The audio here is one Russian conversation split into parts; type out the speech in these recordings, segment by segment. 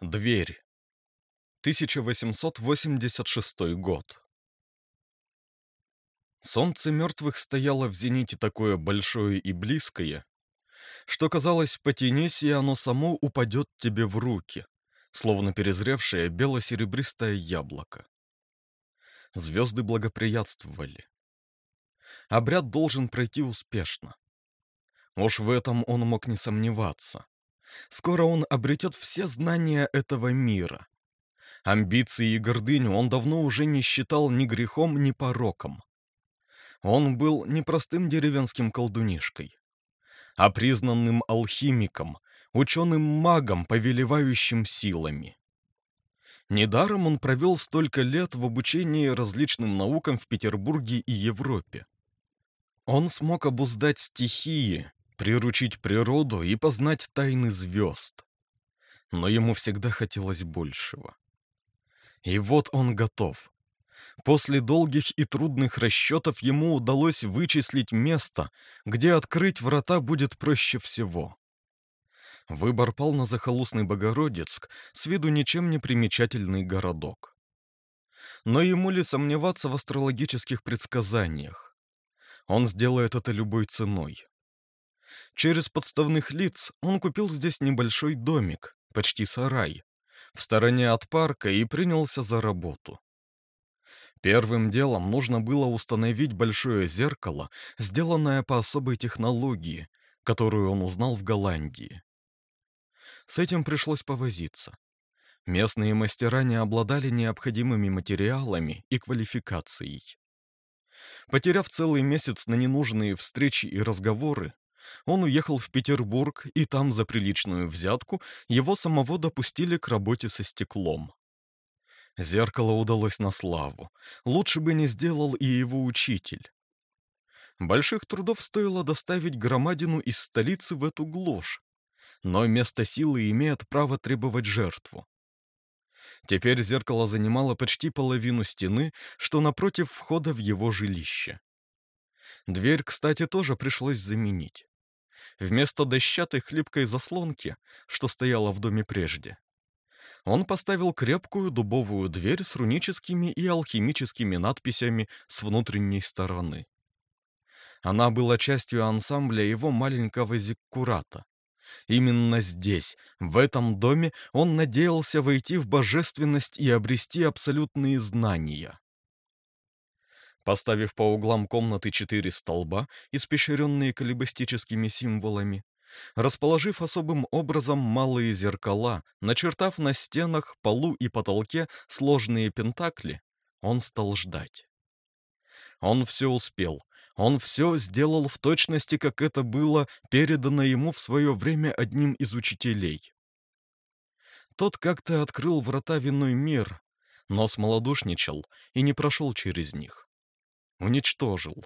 Дверь. 1886 год. Солнце мертвых стояло в зените такое большое и близкое, что казалось, потянись, и оно само упадет тебе в руки, словно перезревшее бело-серебристое яблоко. Звезды благоприятствовали. Обряд должен пройти успешно. Уж в этом он мог не сомневаться. Скоро он обретет все знания этого мира. Амбиции и гордыню он давно уже не считал ни грехом, ни пороком. Он был не простым деревенским колдунишкой, а признанным алхимиком, ученым-магом, повелевающим силами. Недаром он провел столько лет в обучении различным наукам в Петербурге и Европе. Он смог обуздать стихии, приручить природу и познать тайны звезд. Но ему всегда хотелось большего. И вот он готов. После долгих и трудных расчетов ему удалось вычислить место, где открыть врата будет проще всего. Выбор пал на захолустный Богородицк, с виду ничем не примечательный городок. Но ему ли сомневаться в астрологических предсказаниях? Он сделает это любой ценой. Через подставных лиц он купил здесь небольшой домик, почти сарай, в стороне от парка и принялся за работу. Первым делом нужно было установить большое зеркало, сделанное по особой технологии, которую он узнал в Голландии. С этим пришлось повозиться. Местные мастера не обладали необходимыми материалами и квалификацией. Потеряв целый месяц на ненужные встречи и разговоры, он уехал в Петербург, и там за приличную взятку его самого допустили к работе со стеклом. Зеркало удалось на славу. Лучше бы не сделал и его учитель. Больших трудов стоило доставить громадину из столицы в эту глушь. Но место силы имеет право требовать жертву. Теперь зеркало занимало почти половину стены, что напротив входа в его жилище. Дверь, кстати, тоже пришлось заменить. Вместо дощатой хлипкой заслонки, что стояла в доме прежде, он поставил крепкую дубовую дверь с руническими и алхимическими надписями с внутренней стороны. Она была частью ансамбля его маленького зиккурата. Именно здесь, в этом доме, он надеялся войти в божественность и обрести абсолютные знания. Поставив по углам комнаты четыре столба, испещренные калибастическими символами, расположив особым образом малые зеркала, начертав на стенах, полу и потолке сложные пентакли, он стал ждать. Он все успел, он все сделал в точности, как это было передано ему в свое время одним из учителей. Тот как-то открыл врата в мир, но смолодушничал и не прошел через них. Уничтожил.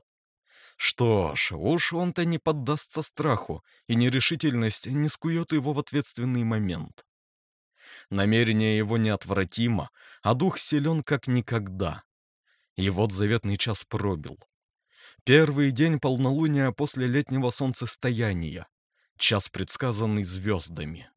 Что ж, уж он-то не поддастся страху, и нерешительность не скует его в ответственный момент. Намерение его неотвратимо, а дух силен как никогда. И вот заветный час пробил. Первый день полнолуния после летнего солнцестояния, час предсказанный звездами.